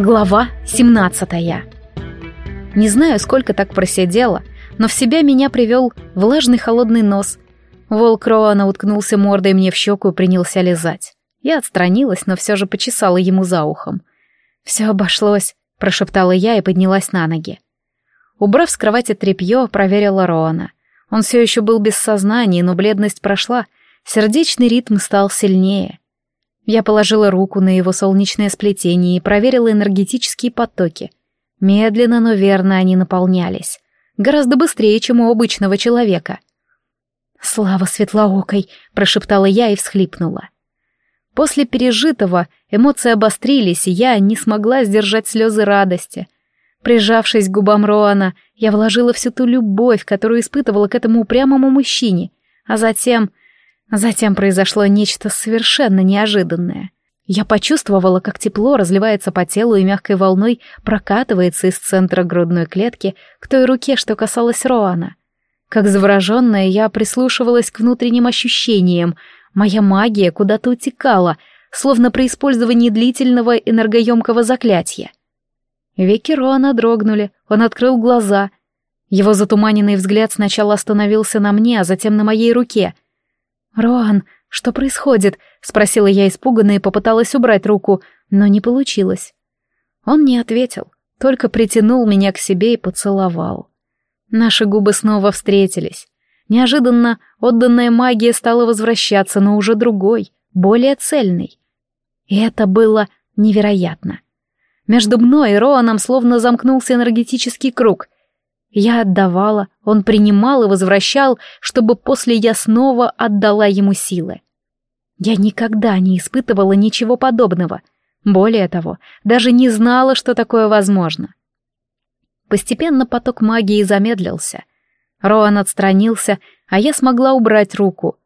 Глава 17 Не знаю, сколько так просидела, но в себя меня привел влажный холодный нос. Волк Роана уткнулся мордой мне в щеку и принялся лизать. Я отстранилась, но все же почесала ему за ухом. «Все обошлось», — прошептала я и поднялась на ноги. Убрав с кровати тряпье, проверила Роана. Он все еще был без сознания, но бледность прошла, сердечный ритм стал сильнее. Я положила руку на его солнечное сплетение и проверила энергетические потоки. Медленно, но верно они наполнялись. Гораздо быстрее, чем у обычного человека. «Слава светлоокой!» — прошептала я и всхлипнула. После пережитого эмоции обострились, и я не смогла сдержать слезы радости. Прижавшись к губам Роана, я вложила всю ту любовь, которую испытывала к этому упрямому мужчине, а затем Затем произошло нечто совершенно неожиданное. Я почувствовала, как тепло разливается по телу и мягкой волной прокатывается из центра грудной клетки к той руке, что касалась Роана. Как завороженная, я прислушивалась к внутренним ощущениям. Моя магия куда-то утекала, словно при использовании длительного энергоемкого заклятия. Веки Роана дрогнули, он открыл глаза. Его затуманенный взгляд сначала остановился на мне, а затем на моей руке — «Роан, что происходит?» — спросила я испуганно и попыталась убрать руку, но не получилось. Он не ответил, только притянул меня к себе и поцеловал. Наши губы снова встретились. Неожиданно отданная магия стала возвращаться, но уже другой, более цельной. И это было невероятно. Между мной и Роаном словно замкнулся энергетический круг — я отдавала, он принимал и возвращал, чтобы после я снова отдала ему силы. Я никогда не испытывала ничего подобного. Более того, даже не знала, что такое возможно. Постепенно поток магии замедлился. Роан отстранился, а я смогла убрать руку.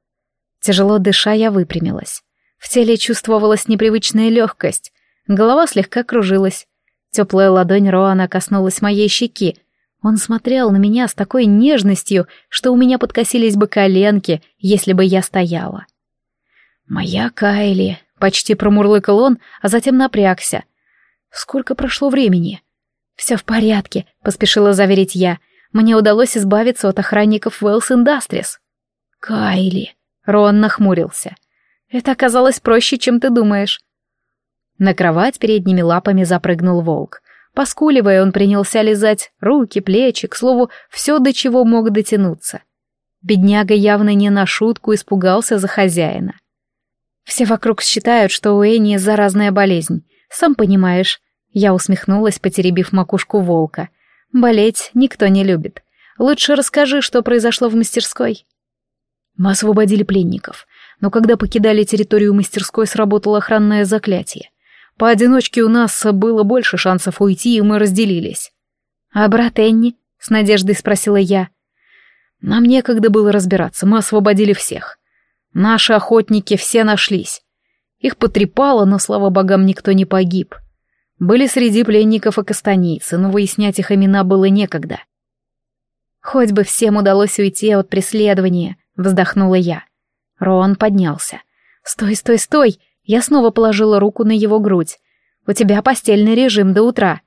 Тяжело дыша, я выпрямилась. В теле чувствовалась непривычная легкость. Голова слегка кружилась. Теплая ладонь Роана коснулась моей щеки, он смотрел на меня с такой нежностью, что у меня подкосились бы коленки, если бы я стояла. «Моя Кайли», — почти промурлыкал он, а затем напрягся. «Сколько прошло времени?» «Все в порядке», — поспешила заверить я. «Мне удалось избавиться от охранников Wells Industries». «Кайли», — Рон нахмурился. «Это оказалось проще, чем ты думаешь». На кровать передними лапами запрыгнул волк. Поскуливая, он принялся лизать руки, плечи, к слову, все, до чего мог дотянуться. Бедняга явно не на шутку испугался за хозяина. Все вокруг считают, что у Энни заразная болезнь. Сам понимаешь. Я усмехнулась, потеребив макушку волка. Болеть никто не любит. Лучше расскажи, что произошло в мастерской. Мы освободили пленников, но когда покидали территорию мастерской, сработало охранное заклятие. Поодиночке у нас было больше шансов уйти, и мы разделились. «А брат Энни?» — с надеждой спросила я. «Нам некогда было разбираться, мы освободили всех. Наши охотники все нашлись. Их потрепало, но, слава богам, никто не погиб. Были среди пленников и кастанийцы, но выяснять их имена было некогда». «Хоть бы всем удалось уйти от преследования», — вздохнула я. Рон поднялся. «Стой, стой, стой!» Я снова положила руку на его грудь. «У тебя постельный режим до утра».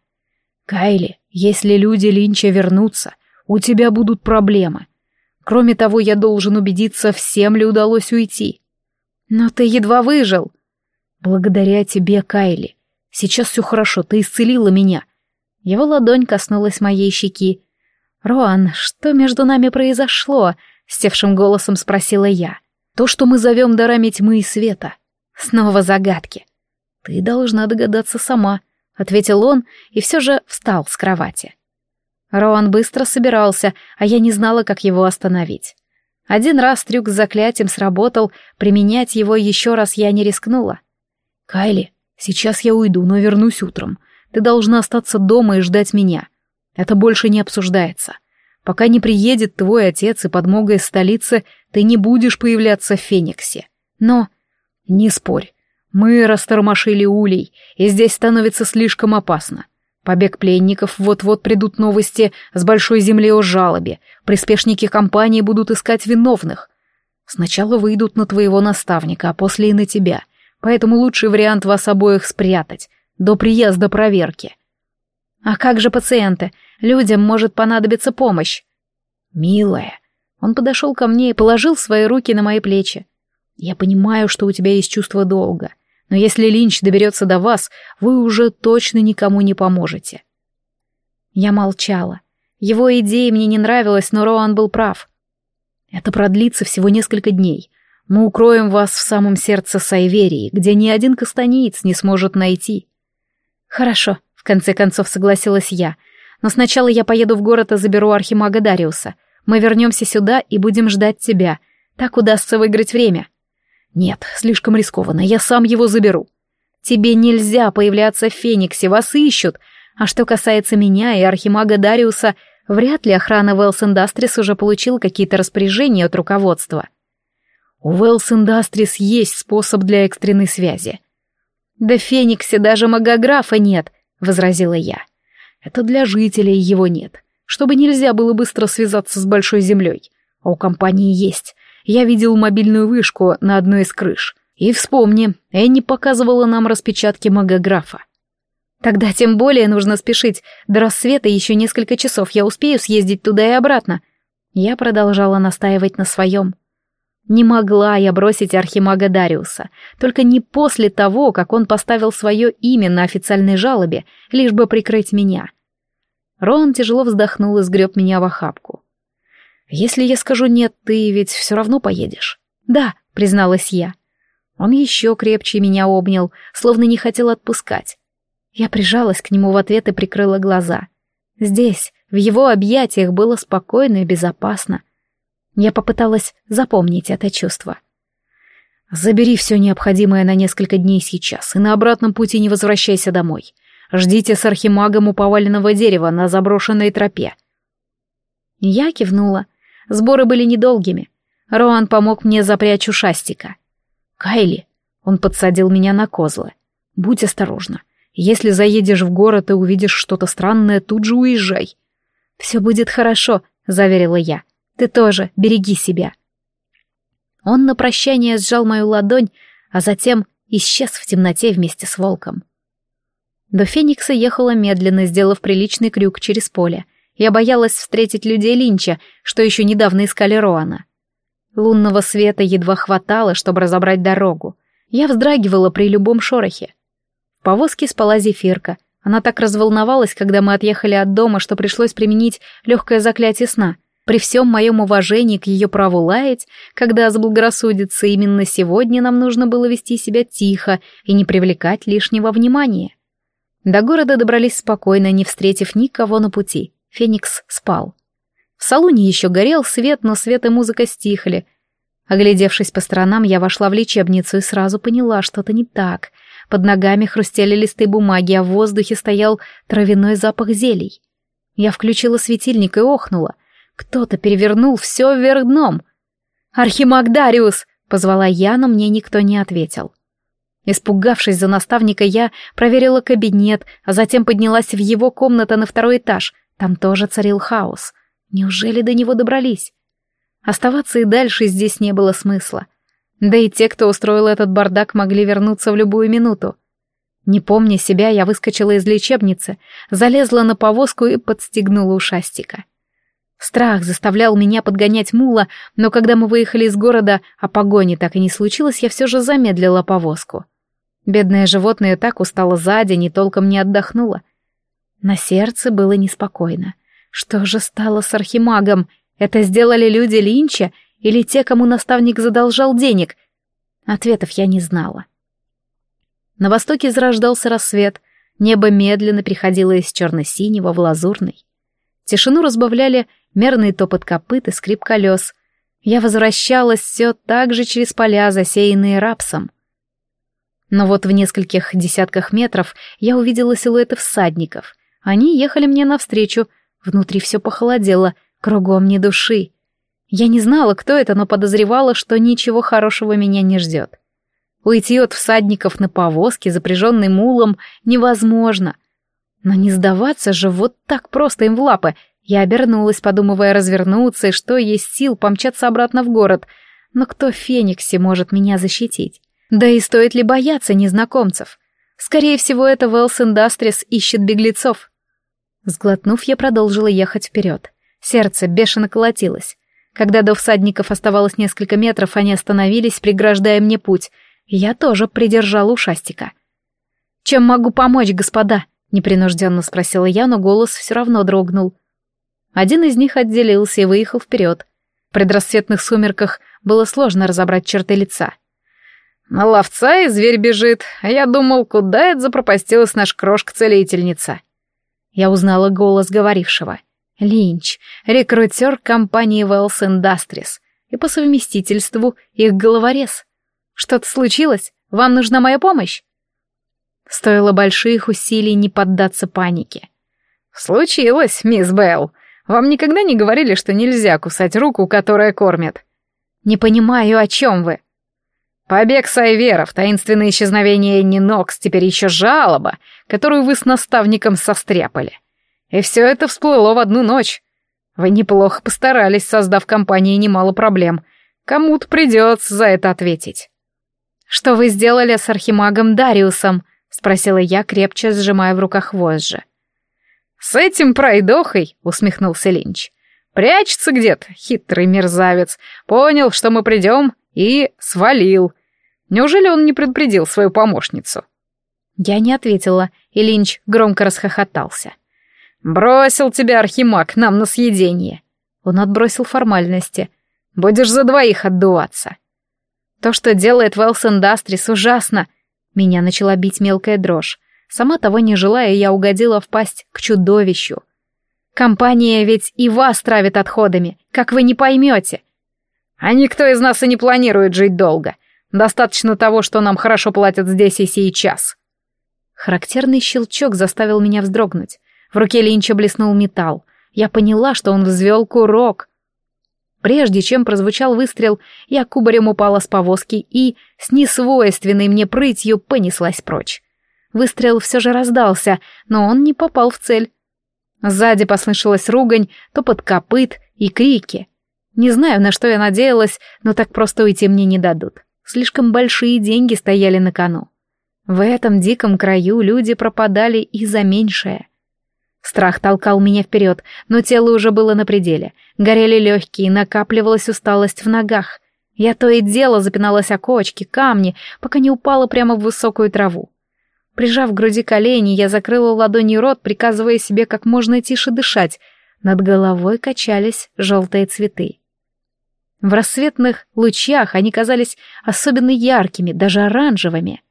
«Кайли, если люди Линча вернутся, у тебя будут проблемы. Кроме того, я должен убедиться, всем ли удалось уйти». «Но ты едва выжил». «Благодаря тебе, Кайли. Сейчас все хорошо, ты исцелила меня». Его ладонь коснулась моей щеки. «Роан, что между нами произошло?» — стевшим голосом спросила я. «То, что мы зовем дарами тьмы и света. Снова загадки. «Ты должна догадаться сама», — ответил он и все же встал с кровати. Роан быстро собирался, а я не знала, как его остановить. Один раз трюк с заклятием сработал, применять его еще раз я не рискнула. «Кайли, сейчас я уйду, но вернусь утром. Ты должна остаться дома и ждать меня. Это больше не обсуждается. Пока не приедет твой отец и подмога из столицы, ты не будешь появляться в Фениксе. Но «Не спорь. Мы растормошили улей, и здесь становится слишком опасно. Побег пленников, вот-вот придут новости с большой земли о жалобе, приспешники компании будут искать виновных. Сначала выйдут на твоего наставника, а после и на тебя, поэтому лучший вариант вас обоих спрятать. до приезда проверки. А как же пациенты? Людям может понадобиться помощь. Милая, он подошел ко мне и положил свои руки на мои плечи. Я понимаю, что у тебя есть чувство долга, но если Линч доберется до вас, вы уже точно никому не поможете. Я молчала. Его идея мне не нравилась, но Роан был прав. Это продлится всего несколько дней. Мы укроем вас в самом сердце Сайверии, где ни один кастаниец не сможет найти. Хорошо, в конце концов согласилась я. Но сначала я поеду в город и заберу архимага Дариуса. Мы вернемся сюда и будем ждать тебя. Так удастся выиграть время. Нет, слишком рискованно, я сам его заберу. Тебе нельзя появляться в Фениксе, вас ищут. А что касается меня и архимага Дариуса, вряд ли охрана Wells Industries уже получил какие-то распоряжения от руководства. У Wells Industries есть способ для экстренной связи. Да в Фениксе даже магографа нет, возразила я. Это для жителей его нет, чтобы нельзя было быстро связаться с большой землей. А у компании есть. Я видел мобильную вышку на одной из крыш. И вспомни, Энни показывала нам распечатки магографа. Тогда тем более нужно спешить. До рассвета еще несколько часов я успею съездить туда и обратно. Я продолжала настаивать на своем. Не могла я бросить архимага Дариуса, только не после того, как он поставил свое имя на официальной жалобе, лишь бы прикрыть меня. Рон тяжело вздохнул и сгреб меня в охапку. «Если я скажу нет, ты ведь все равно поедешь?» «Да», — призналась я. Он еще крепче меня обнял, словно не хотел отпускать. Я прижалась к нему в ответ и прикрыла глаза. Здесь, в его объятиях, было спокойно и безопасно. Я попыталась запомнить это чувство. «Забери все необходимое на несколько дней сейчас, и на обратном пути не возвращайся домой. Ждите с архимагом у поваленного дерева на заброшенной тропе». Я кивнула. Сборы были недолгими. Роан помог мне запрячь ушастика. «Кайли!» Он подсадил меня на козлы. «Будь осторожна. Если заедешь в город и увидишь что-то странное, тут же уезжай». «Все будет хорошо», — заверила я. Ты тоже береги себя. Он на прощание сжал мою ладонь, а затем исчез в темноте вместе с волком. До Феникса ехала медленно, сделав приличный крюк через поле. Я боялась встретить людей Линча, что еще недавно искали Роана. Лунного света едва хватало, чтобы разобрать дорогу. Я вздрагивала при любом шорохе. В повозке спала Зефирка. Она так разволновалась, когда мы отъехали от дома, что пришлось применить легкое заклятие сна — при всем моем уважении к ее праву лаять, когда заблагорассудится, именно сегодня нам нужно было вести себя тихо и не привлекать лишнего внимания. До города добрались спокойно, не встретив никого на пути. Феникс спал. В салоне еще горел свет, но свет и музыка стихли. Оглядевшись по сторонам, я вошла в лечебницу и сразу поняла, что-то не так. Под ногами хрустели листы бумаги, а в воздухе стоял травяной запах зелий. Я включила светильник и охнула — кто-то перевернул все вверх дном. «Архимаг Дариус!» — позвала я, но мне никто не ответил. Испугавшись за наставника, я проверила кабинет, а затем поднялась в его комнату на второй этаж. Там тоже царил хаос. Неужели до него добрались? Оставаться и дальше здесь не было смысла. Да и те, кто устроил этот бардак, могли вернуться в любую минуту. Не помня себя, я выскочила из лечебницы, залезла на повозку и подстегнула ушастика. Страх заставлял меня подгонять мула, но когда мы выехали из города, а погони так и не случилось, я все же замедлила повозку. Бедное животное так устало за день и толком не отдохнуло. На сердце было неспокойно. Что же стало с архимагом? Это сделали люди Линча или те, кому наставник задолжал денег? Ответов я не знала. На востоке зарождался рассвет, небо медленно переходило из черно-синего в лазурный. Тишину разбавляли мерный топот копыт и скрип колес. Я возвращалась все так же через поля, засеянные рапсом. Но вот в нескольких десятках метров я увидела силуэты всадников. Они ехали мне навстречу, внутри все похолодело, кругом ни души. Я не знала, кто это, но подозревала, что ничего хорошего меня не ждет. Уйти от всадников на повозке, запряженной мулом, невозможно. Но не сдаваться же вот так просто им в лапы, я обернулась, подумывая развернуться и что есть сил помчаться обратно в город. Но кто Фениксе может меня защитить? Да и стоит ли бояться незнакомцев? Скорее всего, это Wells Industries ищет беглецов. Сглотнув, я продолжила ехать вперед. Сердце бешено колотилось. Когда до всадников оставалось несколько метров, они остановились, преграждая мне путь. Я тоже придержала ушастика. «Чем могу помочь, господа?» — непринужденно спросила я, но голос все равно дрогнул. Один из них отделился и выехал вперед. В предрассветных сумерках было сложно разобрать черты лица. «На ловца и зверь бежит, а я думал, куда это запропастилась наша крошка-целительница?» Я узнала голос говорившего. Линч, рекрутер компании Wells Industries и по совместительству их головорез. Что-то случилось? Вам нужна моя помощь? Стоило больших усилий не поддаться панике. «Случилось, мисс Белл. Вам никогда не говорили, что нельзя кусать руку, которая кормит?» «Не понимаю, о чем вы». «Побег Сайверов, таинственное исчезновение Энни Нокс, теперь еще жалоба, которую вы с наставником состряпали. И все это всплыло в одну ночь. Вы неплохо постарались, создав компании немало проблем. Кому-то придется за это ответить». «Что вы сделали с архимагом Дариусом?» — спросила я, крепче сжимая в руках вожжи. «С этим пройдохой», — усмехнулся Линч. «Прячется где-то, хитрый мерзавец. Понял, что мы придем, и свалил. Неужели он не предупредил свою помощницу?» Я не ответила, и Линч громко расхохотался. «Бросил тебя, Архимаг, нам на съедение!» Он отбросил формальности. «Будешь за двоих отдуваться!» То, что делает Велс Индастрис, ужасно. Меня начала бить мелкая дрожь. Сама того не желая, я угодила в пасть к чудовищу. Компания ведь и вас травит отходами, как вы не поймете. А никто из нас и не планирует жить долго. Достаточно того, что нам хорошо платят здесь и сейчас. Характерный щелчок заставил меня вздрогнуть. В руке Линча блеснул металл. Я поняла, что он взвел курок. Прежде чем прозвучал выстрел, я кубарем упала с повозки и, с несвойственной мне прытью, понеслась прочь. Выстрел все же раздался, но он не попал в цель. Сзади послышалась ругань, топот копыт и крики. Не знаю, на что я надеялась, но так просто уйти мне не дадут. Слишком большие деньги стояли на кону. В этом диком краю люди пропадали и за меньшее. Страх толкал меня вперед, но тело уже было на пределе. Горели легкие, накапливалась усталость в ногах. Я то и дело запиналась о кочки, камни, пока не упала прямо в высокую траву. Прижав к груди колени, я закрыла ладонью рот, приказывая себе как можно тише дышать. Над головой качались желтые цветы. В рассветных лучах они казались особенно яркими, даже оранжевыми.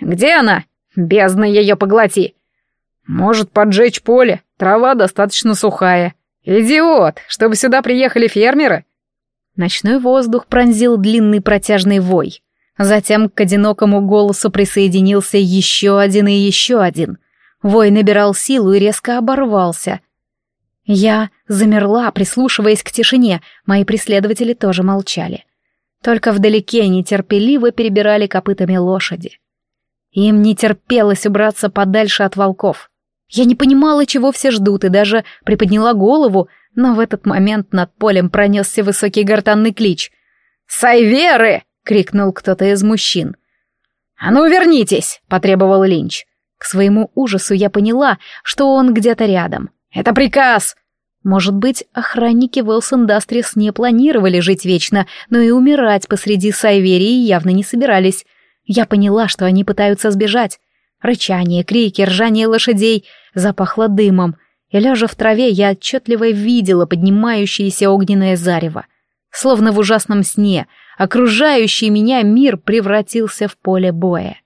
«Где она? Бездна ее поглоти!» Может, поджечь поле? Трава достаточно сухая. Идиот! Чтобы сюда приехали фермеры? Ночной воздух пронзил длинный протяжный вой. Затем к одинокому голосу присоединился еще один и еще один. Вой набирал силу и резко оборвался. Я замерла, прислушиваясь к тишине, мои преследователи тоже молчали. Только вдалеке нетерпеливо перебирали копытами лошади. Им не терпелось убраться подальше от волков. Я не понимала, чего все ждут, и даже приподняла голову, но в этот момент над полем пронесся высокий гортанный клич. «Сайверы!» — крикнул кто-то из мужчин. «А ну, вернитесь!» — потребовал Линч. К своему ужасу я поняла, что он где-то рядом. «Это приказ!» Может быть, охранники Wells Industries не планировали жить вечно, но и умирать посреди Сайверии явно не собирались. Я поняла, что они пытаются сбежать. Рычание, крики, ржание лошадей запахло дымом, и лежа в траве я отчетливо видела поднимающееся огненное зарево. Словно в ужасном сне, окружающий меня мир превратился в поле боя.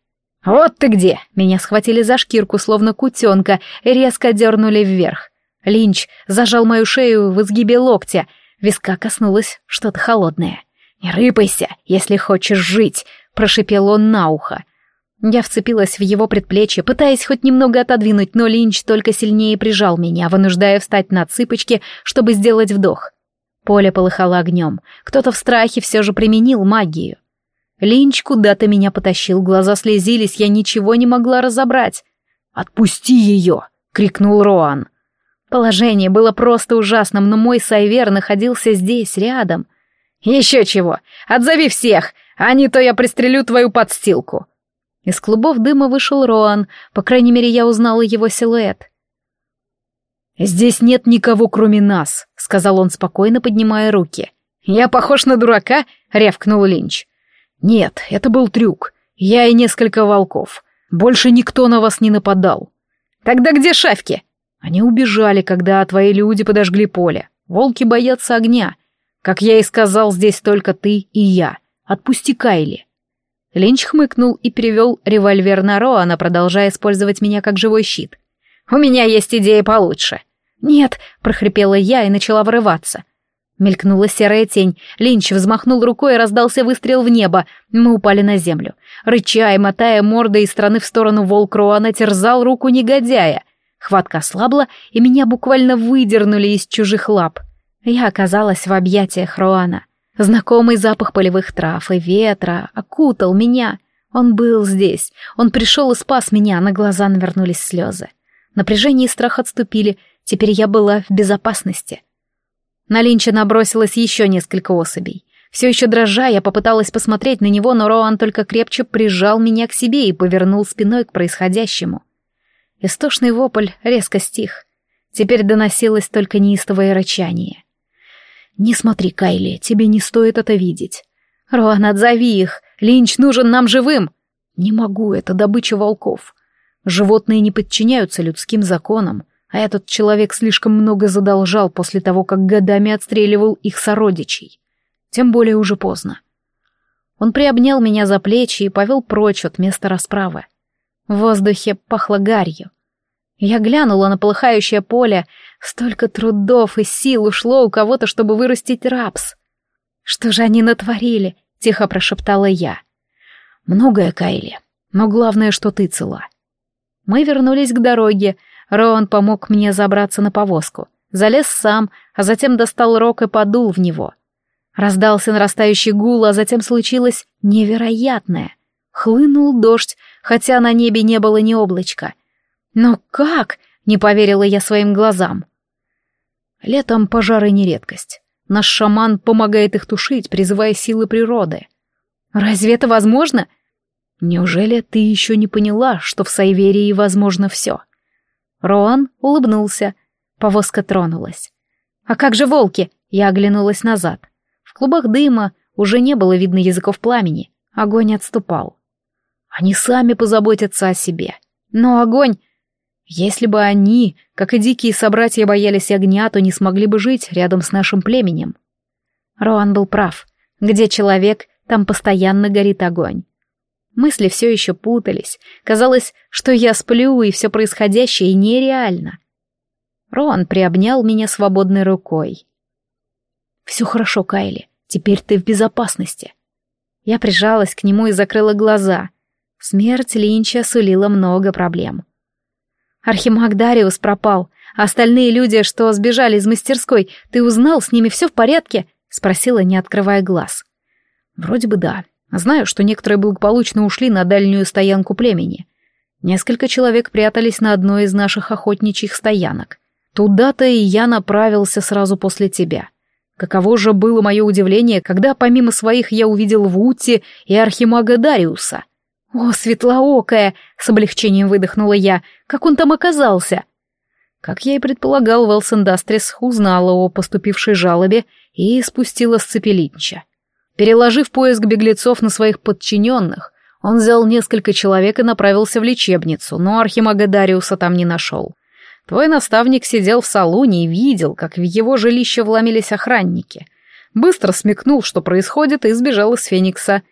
«Вот ты где!» Меня схватили за шкирку, словно кутенка, и резко дернули вверх. Линч зажал мою шею в изгибе локтя, виска коснулось что-то холодное. «Не рыпайся, если хочешь жить!» — прошипел он на ухо. Я вцепилась в его предплечье, пытаясь хоть немного отодвинуть, но Линч только сильнее прижал меня, вынуждая встать на цыпочки, чтобы сделать вдох. Поле полыхало огнем. Кто-то в страхе все же применил магию. Линч куда-то меня потащил, глаза слезились, я ничего не могла разобрать. «Отпусти ее!» — крикнул Роан. Положение было просто ужасным, но мой Сайвер находился здесь, рядом. «Еще чего! Отзови всех, а не то я пристрелю твою подстилку!» Из клубов дыма вышел Роан, по крайней мере, я узнала его силуэт. «Здесь нет никого, кроме нас», — сказал он спокойно, поднимая руки. «Я похож на дурака?» — рявкнул Линч. «Нет, это был трюк. Я и несколько волков. Больше никто на вас не нападал». «Тогда где шавки?» «Они убежали, когда твои люди подожгли поле. Волки боятся огня. Как я и сказал, здесь только ты и я. Отпусти Кайли». Линч хмыкнул и перевел револьвер на Роана, продолжая использовать меня как живой щит. «У меня есть идея получше». «Нет», — прохрипела я и начала вырываться. Мелькнула серая тень. Линч взмахнул рукой и раздался выстрел в небо. Мы упали на землю. Рыча и мотая мордой из стороны в сторону волк Руана терзал руку негодяя. Хватка ослабла, и меня буквально выдернули из чужих лап. Я оказалась в объятиях Руана. Знакомый запах полевых трав и ветра окутал меня. Он был здесь. Он пришел и спас меня, на глаза навернулись слезы. Напряжение и страх отступили. Теперь я была в безопасности. На Линча набросилось еще несколько особей. Все еще дрожа, я попыталась посмотреть на него, но Роан только крепче прижал меня к себе и повернул спиной к происходящему. Истошный вопль резко стих. Теперь доносилось только неистовое рычание. «Не смотри, Кайли, тебе не стоит это видеть». «Роан, отзови их! Линч нужен нам живым!» «Не могу, это добыча волков. Животные не подчиняются людским законам а этот человек слишком много задолжал после того, как годами отстреливал их сородичей. Тем более уже поздно. Он приобнял меня за плечи и повел прочь от места расправы. В воздухе пахло гарью. Я глянула на полыхающее поле. Столько трудов и сил ушло у кого-то, чтобы вырастить рапс. «Что же они натворили?» — тихо прошептала я. «Многое, Кайли, но главное, что ты цела». Мы вернулись к дороге, Роан помог мне забраться на повозку. Залез сам, а затем достал рог и подул в него. Раздался нарастающий гул, а затем случилось невероятное. Хлынул дождь, хотя на небе не было ни облачка. «Но как?» — не поверила я своим глазам. Летом пожары не редкость. Наш шаман помогает их тушить, призывая силы природы. Разве это возможно? Неужели ты еще не поняла, что в Сайверии возможно все? Роан улыбнулся. Повозка тронулась. «А как же волки?» Я оглянулась назад. В клубах дыма уже не было видно языков пламени. Огонь отступал. Они сами позаботятся о себе. Но огонь... Если бы они, как и дикие собратья, боялись огня, то не смогли бы жить рядом с нашим племенем. Роан был прав. Где человек, там постоянно горит огонь. Мысли все еще путались. Казалось, что я сплю, и все происходящее нереально. Рон приобнял меня свободной рукой. «Все хорошо, Кайли. Теперь ты в безопасности». Я прижалась к нему и закрыла глаза. Смерть Линча сулила много проблем. Архимаг Дариус пропал. Остальные люди, что сбежали из мастерской, ты узнал, с ними все в порядке?» — спросила, не открывая глаз. «Вроде бы да. Знаю, что некоторые благополучно ушли на дальнюю стоянку племени. Несколько человек прятались на одной из наших охотничьих стоянок. Туда-то и я направился сразу после тебя. Каково же было мое удивление, когда помимо своих я увидел Вути и архимага Дариуса. «О, светлоокая!» — с облегчением выдохнула я. «Как он там оказался?» Как я и предполагал, Велсон Дастрис узнала о поступившей жалобе и спустила с цепи. Переложив поиск беглецов на своих подчиненных, он взял несколько человек и направился в лечебницу, но архимага Дариуса там не нашел. Твой наставник сидел в салоне и видел, как в его жилище вломились охранники. Быстро смекнул, что происходит, и сбежал из Феникса.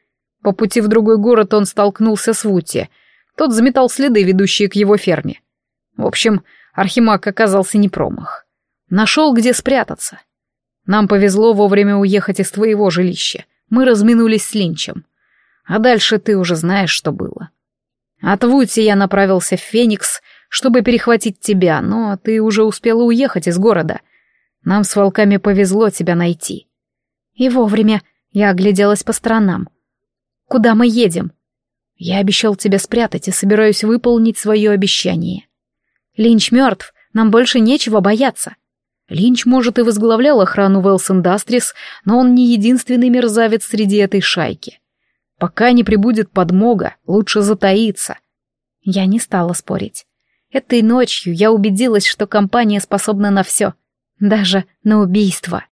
По пути в другой город он столкнулся с Вути. Тот заметал следы, ведущие к его ферме. В общем, архимаг оказался не промах. Нашел, где спрятаться. Нам повезло вовремя уехать из твоего жилища мы разминулись с Линчем. А дальше ты уже знаешь, что было. От Вути я направился в Феникс, чтобы перехватить тебя, но ты уже успела уехать из города. Нам с волками повезло тебя найти. И вовремя я огляделась по сторонам. Куда мы едем? Я обещал тебя спрятать и собираюсь выполнить свое обещание. Линч мертв, нам больше нечего бояться. Линч, может, и возглавлял охрану Wells Industries, но он не единственный мерзавец среди этой шайки. Пока не прибудет подмога, лучше затаиться. Я не стала спорить. Этой ночью я убедилась, что компания способна на все, даже на убийство.